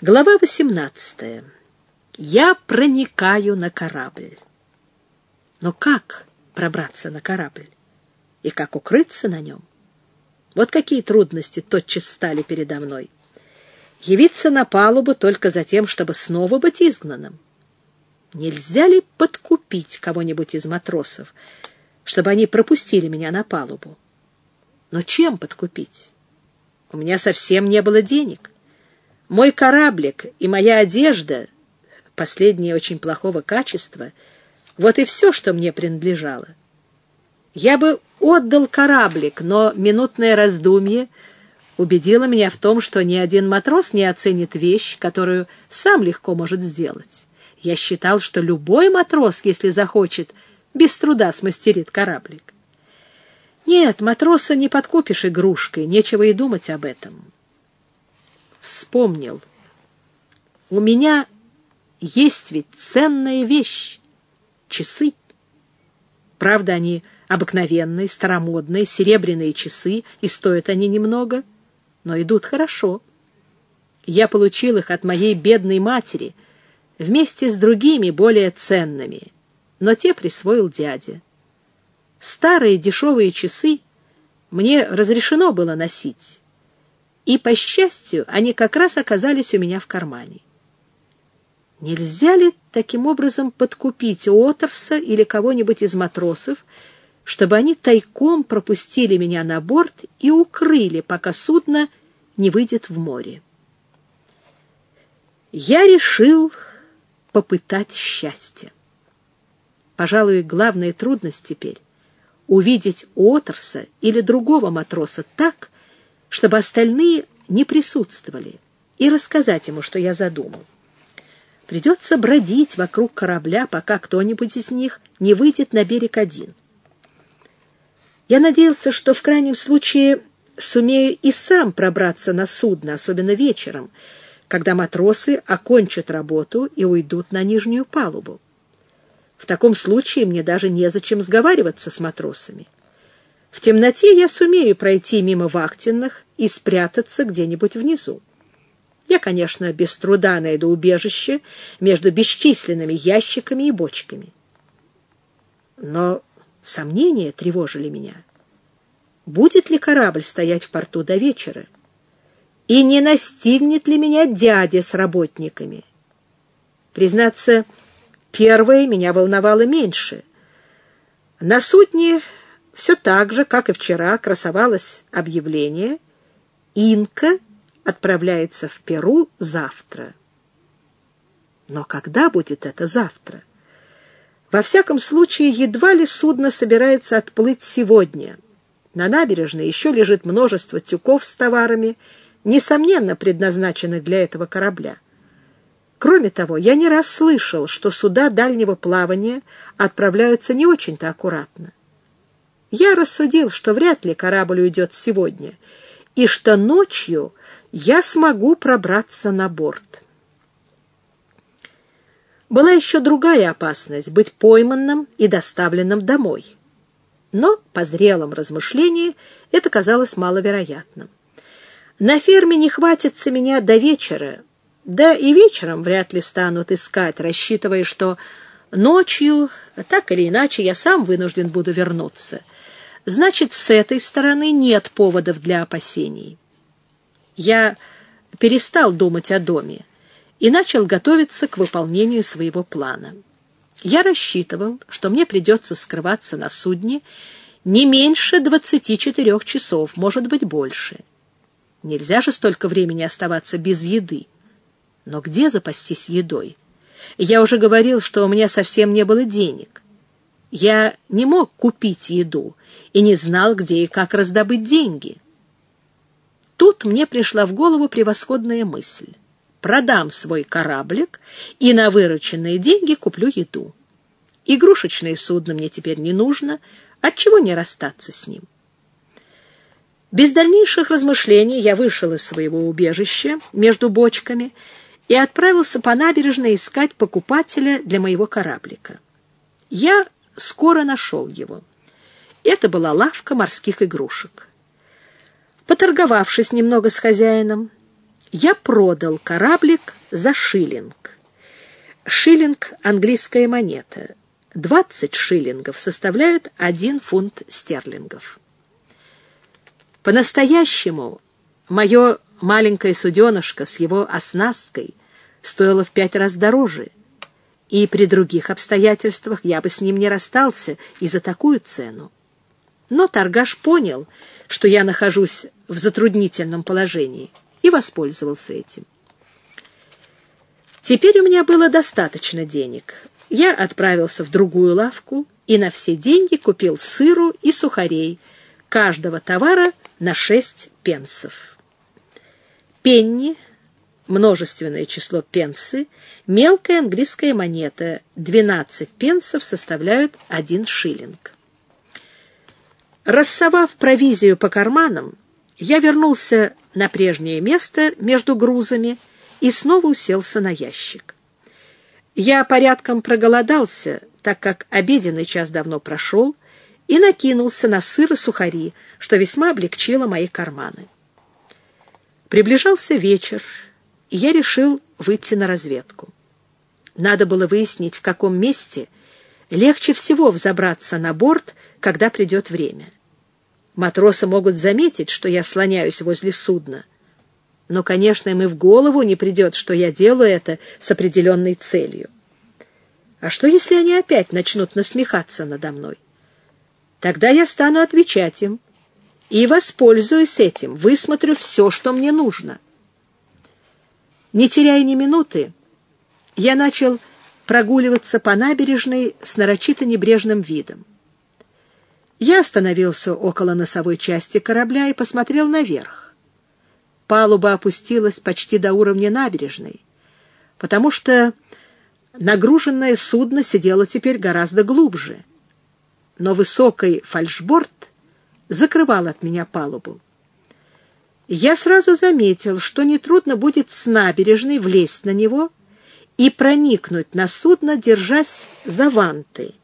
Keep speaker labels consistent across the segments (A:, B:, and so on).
A: Глава 18. Я проникаю на корабль. Но как пробраться на корабль? И как укрыться на нем? Вот какие трудности тотчас стали передо мной. Явиться на палубу только за тем, чтобы снова быть изгнанным. Нельзя ли подкупить кого-нибудь из матросов, чтобы они пропустили меня на палубу? Но чем подкупить? У меня совсем не было денег. Мой кораблик и моя одежда, последние очень плохого качества, вот и все, что мне принадлежало. Я бы отдал кораблик, но минутное раздумье убедило меня в том, что ни один матрос не оценит вещь, которую сам легко может сделать. Я считал, что любой матрос, если захочет, без труда смастерит кораблик. Нет, матроса не подкупишь игрушкой, нечего и думать об этом вспомнил. У меня есть ведь ценная вещь — часы. Правда, они обыкновенные, старомодные, серебряные часы, и стоят они немного, но идут хорошо. Я получил их от моей бедной матери вместе с другими более ценными, но те присвоил дядя. Старые дешевые часы мне разрешено было носить, и, по счастью, они как раз оказались у меня в кармане. Нельзя ли таким образом подкупить Уотерса или кого-нибудь из матросов, чтобы они тайком пропустили меня на борт и укрыли, пока судно не выйдет в море? Я решил попытать счастье. Пожалуй, главная трудность теперь — увидеть Уотерса или другого матроса так, чтобы остальные не присутствовали, и рассказать ему, что я задумал. Придется бродить вокруг корабля, пока кто-нибудь из них не выйдет на берег один. Я надеялся, что в крайнем случае сумею и сам пробраться на судно, особенно вечером, когда матросы окончат работу и уйдут на нижнюю палубу. В таком случае мне даже незачем сговариваться с матросами. В темноте я сумею пройти мимо вахтенных и спрятаться где-нибудь внизу. Я, конечно, без труда найду убежище между бесчисленными ящиками и бочками. Но сомнения тревожили меня. Будет ли корабль стоять в порту до вечера? И не настигнет ли меня дядя с работниками? Признаться, первое меня волновало меньше. На судне все так же, как и вчера, красовалось объявление «Инка отправляется в Перу завтра». Но когда будет это завтра? Во всяком случае, едва ли судно собирается отплыть сегодня. На набережной еще лежит множество тюков с товарами, несомненно предназначенных для этого корабля. Кроме того, я не раз слышал, что суда дальнего плавания отправляются не очень-то аккуратно. Я рассудил, что вряд ли корабль уйдет сегодня, и что ночью я смогу пробраться на борт. Была еще другая опасность — быть пойманным и доставленным домой. Но, по зрелом размышлении, это казалось маловероятным. На ферме не хватится меня до вечера, да и вечером вряд ли станут искать, рассчитывая, что ночью, так или иначе, я сам вынужден буду вернуться — значит, с этой стороны нет поводов для опасений. Я перестал думать о доме и начал готовиться к выполнению своего плана. Я рассчитывал, что мне придется скрываться на судне не меньше 24 часов, может быть, больше. Нельзя же столько времени оставаться без еды. Но где запастись едой? Я уже говорил, что у меня совсем не было денег. Я не мог купить еду и не знал, где и как раздобыть деньги. Тут мне пришла в голову превосходная мысль. Продам свой кораблик и на вырученные деньги куплю еду. Игрушечное судно мне теперь не нужно, отчего не расстаться с ним? Без дальнейших размышлений я вышел из своего убежища между бочками и отправился по набережной искать покупателя для моего кораблика. Я скоро нашел его. Это была лавка морских игрушек. Поторговавшись немного с хозяином, я продал кораблик за шиллинг. Шиллинг — английская монета. 20 шиллингов составляют 1 фунт стерлингов. По-настоящему мое маленькое суденышко с его оснасткой стоило в пять раз дороже, и при других обстоятельствах я бы с ним не расстался и за такую цену. Но торгаш понял, что я нахожусь в затруднительном положении, и воспользовался этим. Теперь у меня было достаточно денег. Я отправился в другую лавку и на все деньги купил сыру и сухарей, каждого товара на шесть пенсов. Пенни, множественное число пенсы, мелкая английская монета, 12 пенсов составляют один шиллинг. Рассовав провизию по карманам, я вернулся на прежнее место между грузами и снова уселся на ящик. Я порядком проголодался, так как обеденный час давно прошел, и накинулся на сыр и сухари, что весьма облегчило мои карманы. Приближался вечер, и я решил выйти на разведку. Надо было выяснить, в каком месте легче всего взобраться на борт, когда придет время. Матросы могут заметить, что я слоняюсь возле судна. Но, конечно, им и в голову не придет, что я делаю это с определенной целью. А что, если они опять начнут насмехаться надо мной? Тогда я стану отвечать им и, воспользуясь этим, высмотрю все, что мне нужно. Не теряя ни минуты, я начал прогуливаться по набережной с нарочито небрежным видом. Я остановился около носовой части корабля и посмотрел наверх. Палуба опустилась почти до уровня набережной, потому что нагруженное судно сидело теперь гораздо глубже. Но высокий фальшборд закрывал от меня палубу. Я сразу заметил, что нетрудно будет с набережной влезть на него и проникнуть на судно, держась за ванты —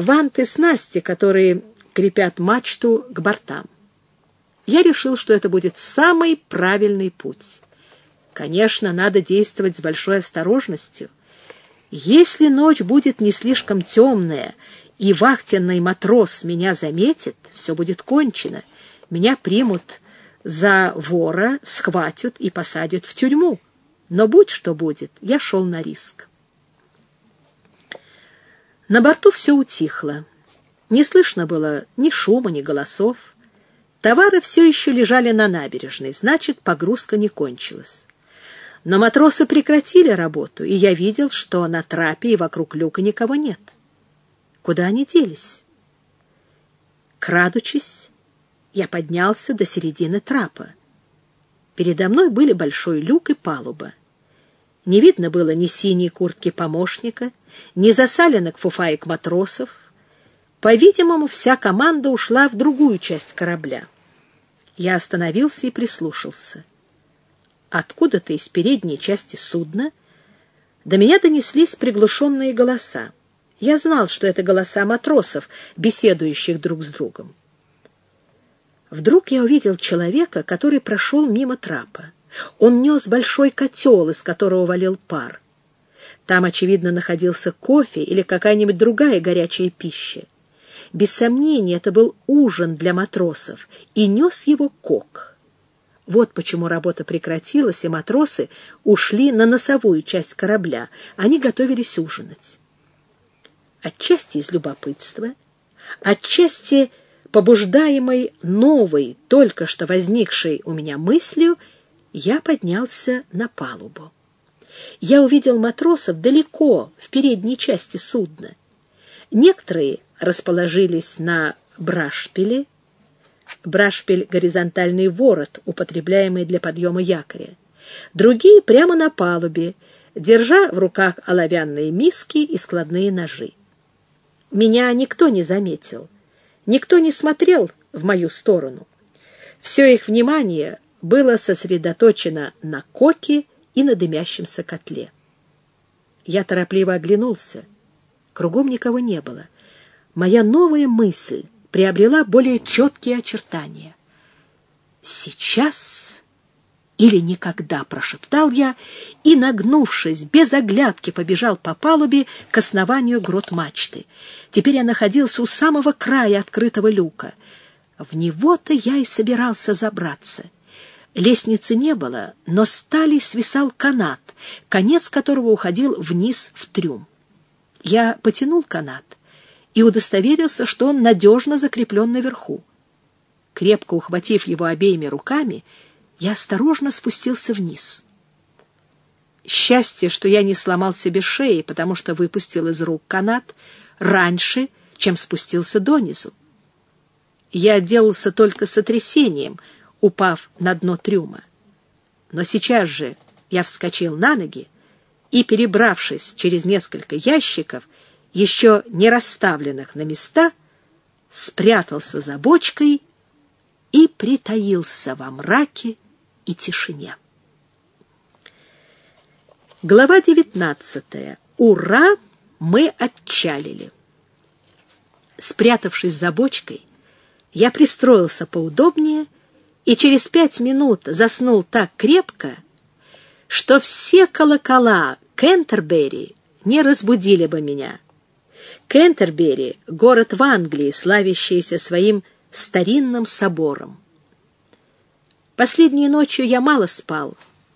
A: ванты-снасти, которые крепят мачту к бортам. Я решил, что это будет самый правильный путь. Конечно, надо действовать с большой осторожностью. Если ночь будет не слишком темная, и вахтенный матрос меня заметит, все будет кончено. Меня примут за вора, схватят и посадят в тюрьму. Но будь что будет, я шел на риск. На борту все утихло. Не слышно было ни шума, ни голосов. Товары все еще лежали на набережной, значит, погрузка не кончилась. Но матросы прекратили работу, и я видел, что на трапе и вокруг люка никого нет. Куда они делись? Крадучись, я поднялся до середины трапа. Передо мной были большой люк и палуба. Не видно было ни синей куртки помощника, ни засаленных фуфаек матросов. По-видимому, вся команда ушла в другую часть корабля. Я остановился и прислушался. Откуда-то из передней части судна до меня донеслись приглушенные голоса. Я знал, что это голоса матросов, беседующих друг с другом. Вдруг я увидел человека, который прошел мимо трапа. Он нес большой котел, из которого валил пар. Там, очевидно, находился кофе или какая-нибудь другая горячая пища. Без сомнения, это был ужин для матросов, и нес его кок. Вот почему работа прекратилась, и матросы ушли на носовую часть корабля. Они готовились ужинать. Отчасти из любопытства, отчасти побуждаемой новой, только что возникшей у меня мыслью, я поднялся на палубу. Я увидел матросов далеко, в передней части судна. Некоторые расположились на брашпиле. Брашпиль — горизонтальный ворот, употребляемый для подъема якоря. Другие прямо на палубе, держа в руках оловянные миски и складные ножи. Меня никто не заметил, никто не смотрел в мою сторону. Все их внимание было сосредоточено на коке и на дымящемся котле. Я торопливо оглянулся. Кругом никого не было. Моя новая мысль приобрела более четкие очертания. Сейчас или никогда, прошептал я и, нагнувшись, без оглядки побежал по палубе к основанию грот мачты. Теперь я находился у самого края открытого люка. В него-то я и собирался забраться. Лестницы не было, но стали свисал канат, конец которого уходил вниз в трюм. Я потянул канат и удостоверился, что он надежно закреплен наверху. Крепко ухватив его обеими руками, я осторожно спустился вниз. Счастье, что я не сломал себе шеи, потому что выпустил из рук канат раньше, чем спустился донизу. Я отделался только сотрясением, упав на дно трюма. Но сейчас же я вскочил на ноги и, перебравшись через несколько ящиков, еще не расставленных на места, спрятался за бочкой и притаился во мраке, и тишине. Глава девятнадцатая. Ура! Мы отчалили. Спрятавшись за бочкой, я пристроился поудобнее и через пять минут заснул так крепко, что все колокола Кентербери не разбудили бы меня. Кентербери — город в Англии, славящийся своим старинным собором. Последней ночью я мало спал,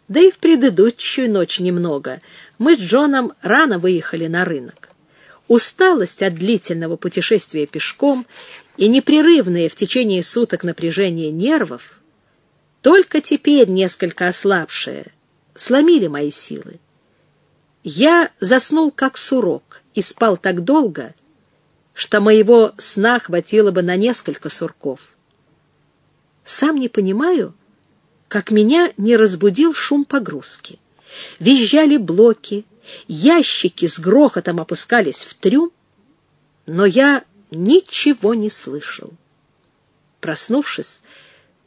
A: да и в предыдущую ночь немного. Мы с Джоном рано выехали на рынок. Усталость от длительного путешествия пешком и непрерывное в течение суток напряжение нервов, только теперь несколько ослабшие, сломили мои силы. Я заснул как сурок и спал так долго, что моего сна хватило бы на несколько сурков. Сам не понимаю, как меня не разбудил шум погрузки. Визжали блоки, ящики с грохотом опускались в трюм, но я ничего не слышал. Проснувшись,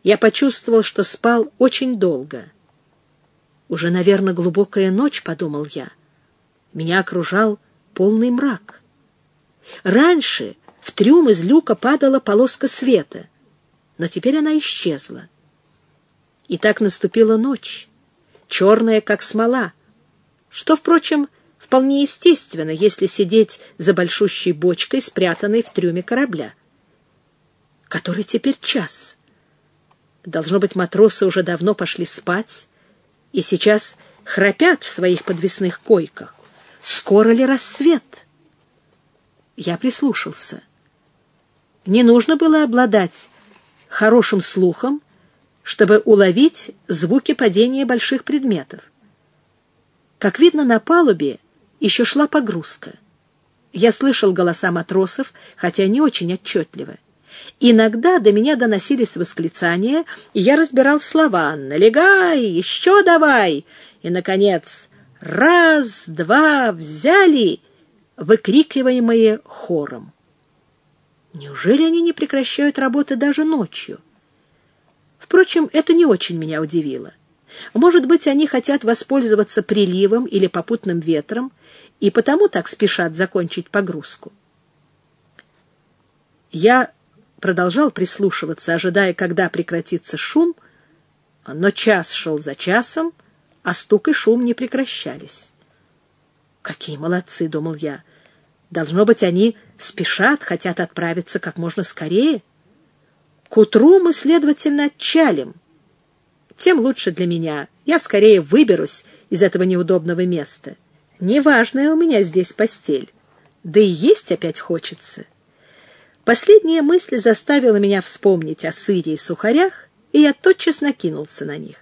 A: я почувствовал, что спал очень долго. Уже, наверное, глубокая ночь, — подумал я. Меня окружал полный мрак. Раньше в трюм из люка падала полоска света, но теперь она исчезла. И так наступила ночь, черная, как смола, что, впрочем, вполне естественно, если сидеть за большущей бочкой, спрятанной в трюме корабля. Который теперь час? Должно быть, матросы уже давно пошли спать и сейчас храпят в своих подвесных койках. Скоро ли рассвет? Я прислушался. Не нужно было обладать хорошим слухом, чтобы уловить звуки падения больших предметов. Как видно, на палубе еще шла погрузка. Я слышал голоса матросов, хотя не очень отчетливо. Иногда до меня доносились восклицания, и я разбирал слова «Налегай! Еще давай!» и, наконец, «Раз, два, взяли!» выкрикиваемые хором. Неужели они не прекращают работы даже ночью? Впрочем, это не очень меня удивило. Может быть, они хотят воспользоваться приливом или попутным ветром, и потому так спешат закончить погрузку. Я продолжал прислушиваться, ожидая, когда прекратится шум, но час шел за часом, а стук и шум не прекращались. «Какие молодцы!» — думал я. «Должно быть, они спешат, хотят отправиться как можно скорее». К утру мы, следовательно, отчалим. Тем лучше для меня. Я скорее выберусь из этого неудобного места. Неважная у меня здесь постель. Да и есть опять хочется. Последняя мысль заставила меня вспомнить о сыре и сухарях, и я тотчас накинулся на них.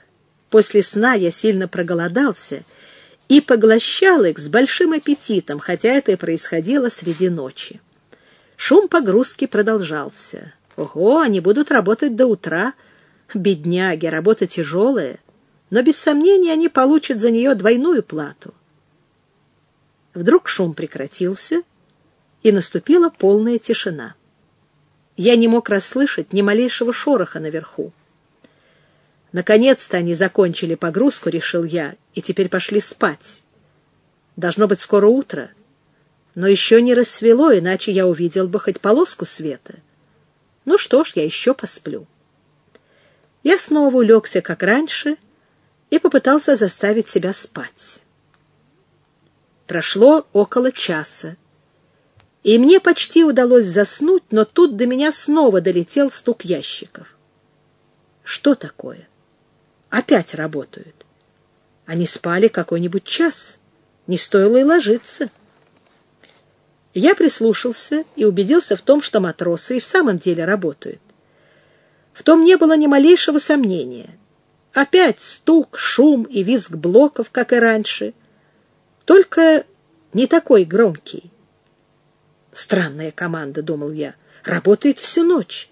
A: После сна я сильно проголодался и поглощал их с большим аппетитом, хотя это и происходило среди ночи. Шум погрузки продолжался. Ого, они будут работать до утра. Бедняги, работа тяжелая, но без сомнения они получат за нее двойную плату. Вдруг шум прекратился, и наступила полная тишина. Я не мог расслышать ни малейшего шороха наверху. Наконец-то они закончили погрузку, решил я, и теперь пошли спать. Должно быть скоро утро, но еще не рассвело, иначе я увидел бы хоть полоску света. Ну что ж, я еще посплю. Я снова улегся, как раньше, и попытался заставить себя спать. Прошло около часа, и мне почти удалось заснуть, но тут до меня снова долетел стук ящиков. Что такое? Опять работают. Они спали какой-нибудь час. Не стоило и ложиться. Я прислушался и убедился в том, что матросы и в самом деле работают. В том не было ни малейшего сомнения. Опять стук, шум и визг блоков, как и раньше. Только не такой громкий. Странная команда, думал я, работает всю ночь.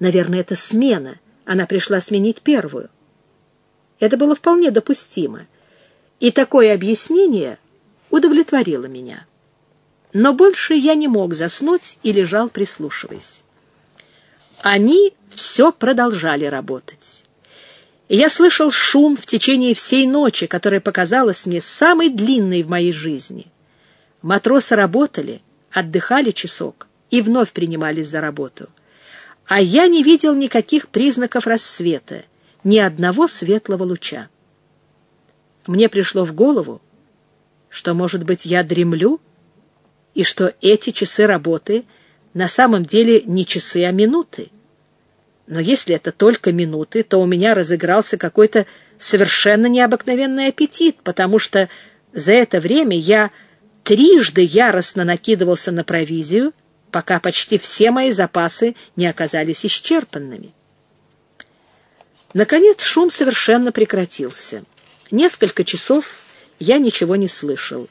A: Наверное, это смена. Она пришла сменить первую. Это было вполне допустимо. И такое объяснение удовлетворило меня. Но больше я не мог заснуть и лежал, прислушиваясь. Они все продолжали работать. Я слышал шум в течение всей ночи, которая показалась мне самой длинной в моей жизни. Матросы работали, отдыхали часок и вновь принимались за работу. А я не видел никаких признаков рассвета, ни одного светлого луча. Мне пришло в голову, что, может быть, я дремлю, и что эти часы работы на самом деле не часы, а минуты. Но если это только минуты, то у меня разыгрался какой-то совершенно необыкновенный аппетит, потому что за это время я трижды яростно накидывался на провизию, пока почти все мои запасы не оказались исчерпанными. Наконец шум совершенно прекратился. Несколько часов я ничего не слышал.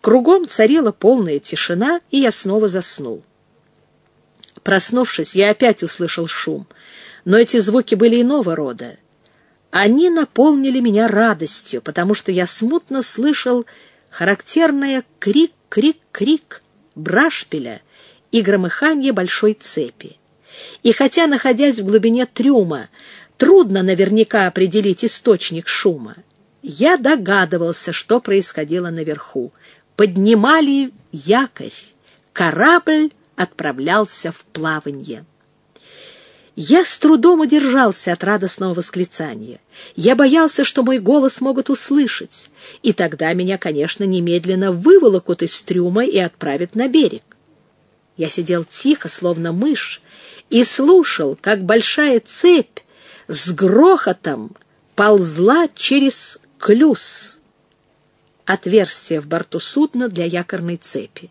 A: Кругом царила полная тишина, и я снова заснул. Проснувшись, я опять услышал шум, но эти звуки были иного рода. Они наполнили меня радостью, потому что я смутно слышал характерное крик-крик-крик брашпиля и громыхание большой цепи. И хотя, находясь в глубине трюма, трудно наверняка определить источник шума. Я догадывался, что происходило наверху. Поднимали якорь. Корабль отправлялся в плаванье. Я с трудом удержался от радостного восклицания. Я боялся, что мой голос могут услышать, и тогда меня, конечно, немедленно выволокут из трюма и отправят на берег. Я сидел тихо, словно мышь, и слушал, как большая цепь с грохотом ползла через клюз, отверстие в борту судна для якорной цепи.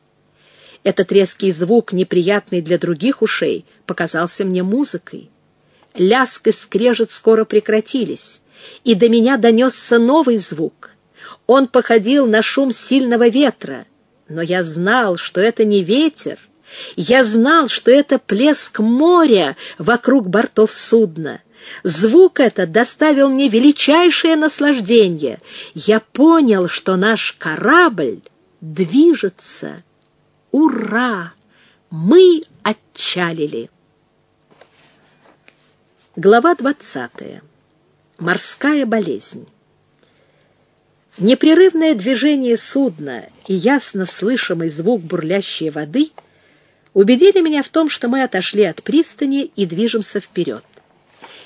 A: Этот резкий звук, неприятный для других ушей, показался мне музыкой. Ляск и скрежет скоро прекратились, и до меня донесся новый звук. Он походил на шум сильного ветра, но я знал, что это не ветер, я знал, что это плеск моря вокруг бортов судна. Звук этот доставил мне величайшее наслаждение. Я понял, что наш корабль движется. Ура! Мы отчалили. Глава двадцатая. Морская болезнь. Непрерывное движение судна и ясно слышимый звук бурлящей воды убедили меня в том, что мы отошли от пристани и движемся вперед.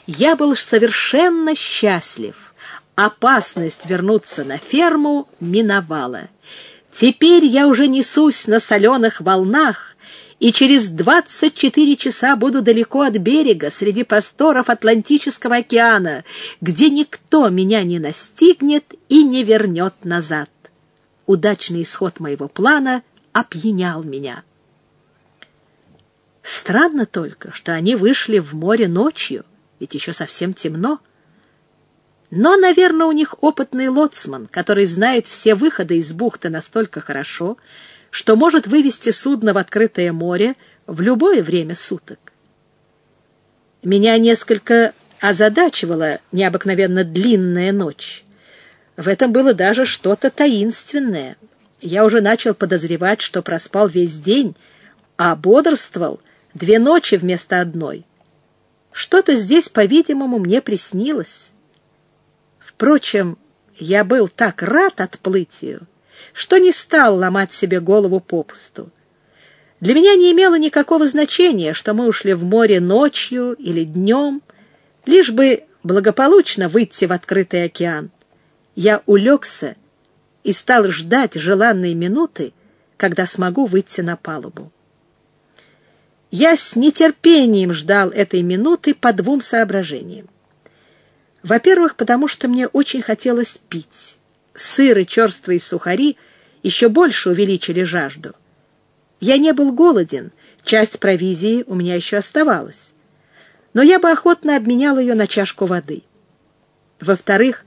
A: Я был совершенно счастлив. Опасность вернуться на ферму миновала. Теперь я уже несусь на соленых волнах, и через двадцать четыре часа буду далеко от берега, среди просторов Атлантического океана, где никто меня не настигнет и не вернет назад. Удачный исход моего плана опьянял меня. Странно только, что они вышли в море ночью — ведь еще совсем темно. Но, наверное, у них опытный лоцман, который знает все выходы из бухты настолько хорошо, что может вывести судно в открытое море в любое время суток. Меня несколько озадачивала необыкновенно длинная ночь. В этом было даже что-то таинственное. Я уже начал подозревать, что проспал весь день, а бодрствовал две ночи вместо одной — что-то здесь, по-видимому, мне приснилось. Впрочем, я был так рад отплытию, что не стал ломать себе голову попусту. Для меня не имело никакого значения, что мы ушли в море ночью или днем, лишь бы благополучно выйти в открытый океан, я улегся и стал ждать желанной минуты, когда смогу выйти на палубу. Я с нетерпением ждал этой минуты по двум соображениям. Во-первых, потому что мне очень хотелось пить. Сыр и черствые сухари еще больше увеличили жажду. Я не был голоден, часть провизии у меня еще оставалась. Но я бы охотно обменял ее на чашку воды. Во-вторых,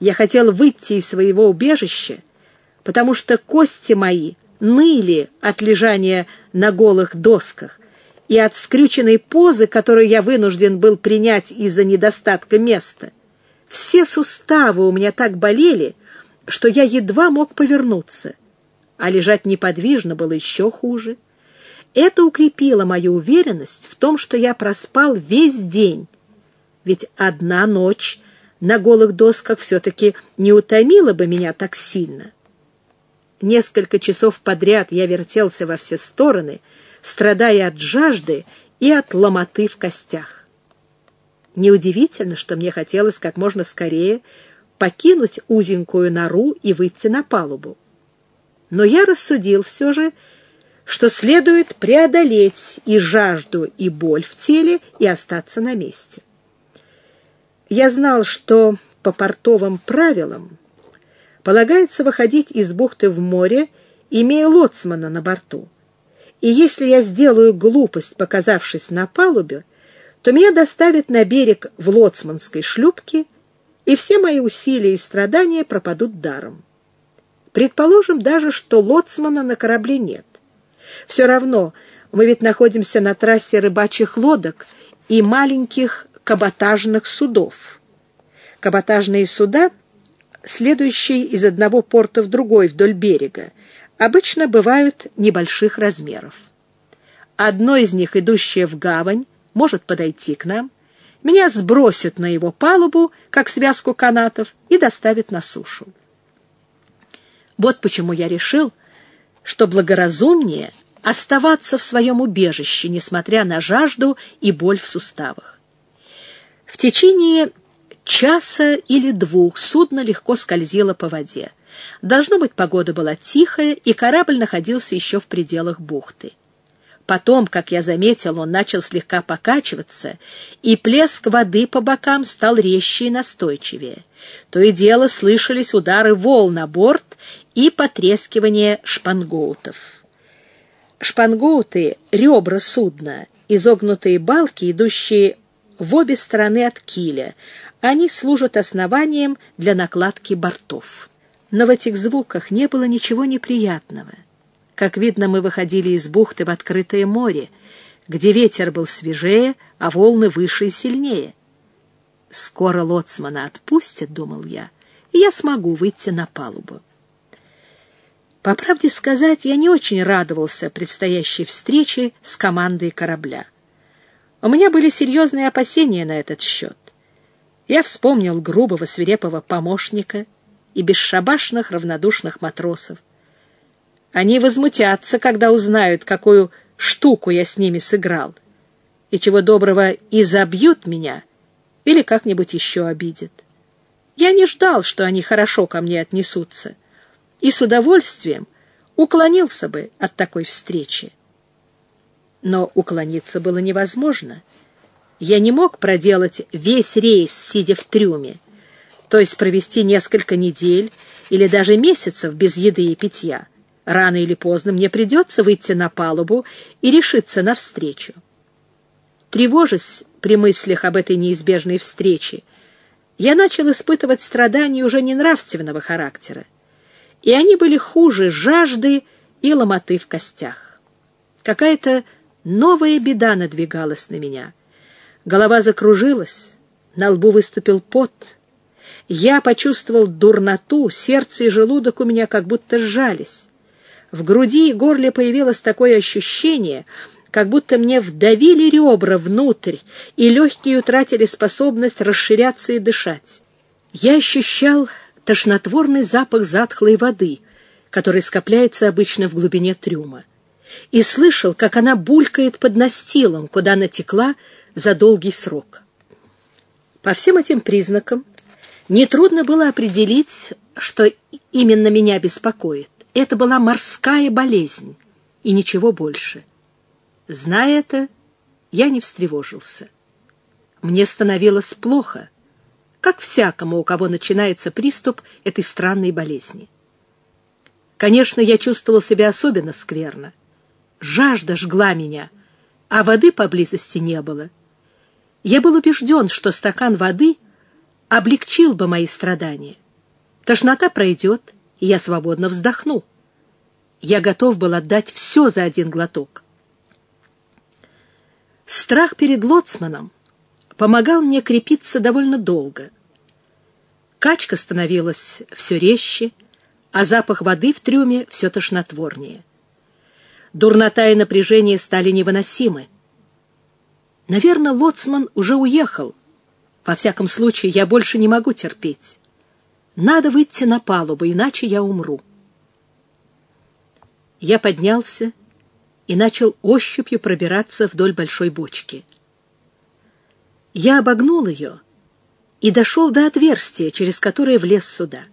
A: я хотел выйти из своего убежища, потому что кости мои ныли от лежания на голых досках и от скрюченной позы, которую я вынужден был принять из-за недостатка места. Все суставы у меня так болели, что я едва мог повернуться, а лежать неподвижно было еще хуже. Это укрепило мою уверенность в том, что я проспал весь день, ведь одна ночь на голых досках все-таки не утомила бы меня так сильно. Несколько часов подряд я вертелся во все стороны, страдая от жажды и от ломоты в костях. Неудивительно, что мне хотелось как можно скорее покинуть узенькую нору и выйти на палубу. Но я рассудил все же, что следует преодолеть и жажду, и боль в теле, и остаться на месте. Я знал, что по портовым правилам полагается выходить из бухты в море, имея лоцмана на борту. И если я сделаю глупость, показавшись на палубе, то меня доставят на берег в лоцманской шлюпке, и все мои усилия и страдания пропадут даром. Предположим даже, что лоцмана на корабле нет. Все равно мы ведь находимся на трассе рыбачьих лодок и маленьких каботажных судов. Каботажные суда, следующие из одного порта в другой вдоль берега, обычно бывают небольших размеров. Одно из них, идущее в гавань, может подойти к нам, меня сбросят на его палубу, как связку канатов, и доставят на сушу. Вот почему я решил, что благоразумнее оставаться в своем убежище, несмотря на жажду и боль в суставах. В течение часа или двух судно легко скользило по воде. Должно быть, погода была тихая, и корабль находился еще в пределах бухты. Потом, как я заметил, он начал слегка покачиваться, и плеск воды по бокам стал резче и настойчивее. То и дело слышались удары волн на борт и потрескивание шпангоутов. Шпангоуты — ребра судна, изогнутые балки, идущие в обе стороны от киля. Они служат основанием для накладки бортов. Но в этих звуках не было ничего неприятного. Как видно, мы выходили из бухты в открытое море, где ветер был свежее, а волны выше и сильнее. «Скоро лоцмана отпустят», — думал я, — «и я смогу выйти на палубу». По правде сказать, я не очень радовался предстоящей встрече с командой корабля. У меня были серьезные опасения на этот счет. Я вспомнил грубого свирепого помощника и бесшабашных равнодушных матросов. Они возмутятся, когда узнают, какую штуку я с ними сыграл, и чего доброго и забьют меня или как-нибудь еще обидят. Я не ждал, что они хорошо ко мне отнесутся, и с удовольствием уклонился бы от такой встречи но уклониться было невозможно. Я не мог проделать весь рейс, сидя в трюме, то есть провести несколько недель или даже месяцев без еды и питья. Рано или поздно мне придется выйти на палубу и решиться навстречу. Тревожась при мыслях об этой неизбежной встрече, я начал испытывать страдания уже не нравственного характера, и они были хуже жажды и ломоты в костях. Какая-то Новая беда надвигалась на меня. Голова закружилась, на лбу выступил пот. Я почувствовал дурноту, сердце и желудок у меня как будто сжались. В груди и горле появилось такое ощущение, как будто мне вдавили ребра внутрь, и легкие утратили способность расширяться и дышать. Я ощущал тошнотворный запах затхлой воды, который скопляется обычно в глубине трюма и слышал, как она булькает под настилом, куда натекла за долгий срок. По всем этим признакам нетрудно было определить, что именно меня беспокоит. Это была морская болезнь и ничего больше. Зная это, я не встревожился. Мне становилось плохо, как всякому, у кого начинается приступ этой странной болезни. Конечно, я чувствовал себя особенно скверно. Жажда жгла меня, а воды поблизости не было. Я был убежден, что стакан воды облегчил бы мои страдания. Тошнота пройдет, и я свободно вздохну. Я готов был отдать все за один глоток. Страх перед лоцманом помогал мне крепиться довольно долго. Качка становилась все резче, а запах воды в трюме все тошнотворнее. Дурнота и напряжение стали невыносимы. Наверное, лоцман уже уехал. Во всяком случае, я больше не могу терпеть. Надо выйти на палубу, иначе я умру. Я поднялся и начал ощупью пробираться вдоль большой бочки. Я обогнул ее и дошел до отверстия, через которое влез сюда.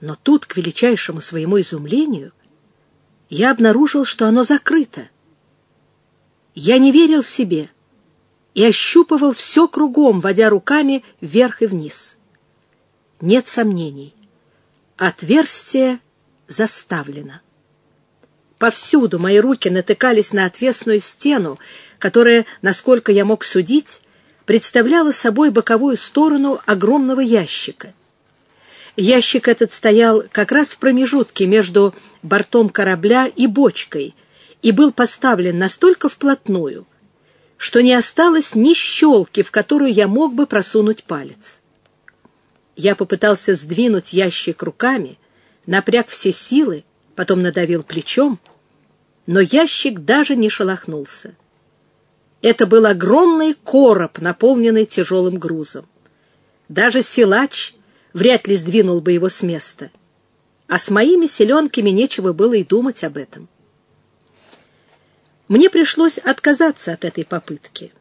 A: Но тут, к величайшему своему изумлению, я обнаружил, что оно закрыто. Я не верил себе и ощупывал все кругом, водя руками вверх и вниз. Нет сомнений. Отверстие заставлено. Повсюду мои руки натыкались на отвесную стену, которая, насколько я мог судить, представляла собой боковую сторону огромного ящика. Ящик этот стоял как раз в промежутке между бортом корабля и бочкой и был поставлен настолько вплотную, что не осталось ни щелки, в которую я мог бы просунуть палец. Я попытался сдвинуть ящик руками, напряг все силы, потом надавил плечом — но ящик даже не шелохнулся. Это был огромный короб, наполненный тяжелым грузом. Даже силач вряд ли сдвинул бы его с места. А с моими селенками нечего было и думать об этом. Мне пришлось отказаться от этой попытки.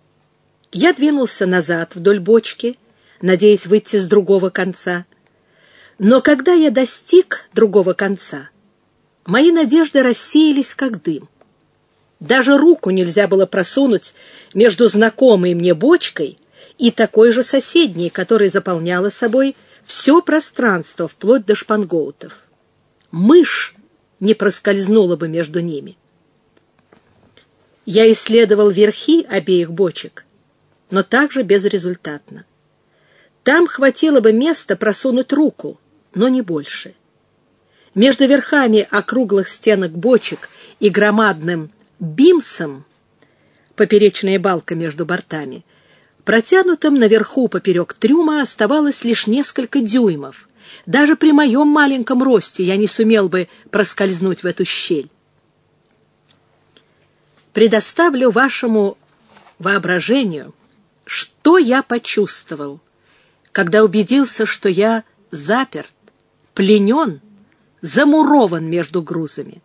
A: Я двинулся назад вдоль бочки, надеясь выйти с другого конца. Но когда я достиг другого конца, Мои надежды рассеялись, как дым. Даже руку нельзя было просунуть между знакомой мне бочкой и такой же соседней, которая заполняла собой все пространство, вплоть до шпангоутов. Мышь не проскользнула бы между ними. Я исследовал верхи обеих бочек, но также безрезультатно. Там хватило бы места просунуть руку, но не больше. Между верхами округлых стенок бочек и громадным бимсом, поперечная балка между бортами, протянутым наверху поперек трюма оставалось лишь несколько дюймов. Даже при моем маленьком росте я не сумел бы проскользнуть в эту щель. Предоставлю вашему воображению, что я почувствовал, когда убедился, что я заперт, пленен, замурован между грузами.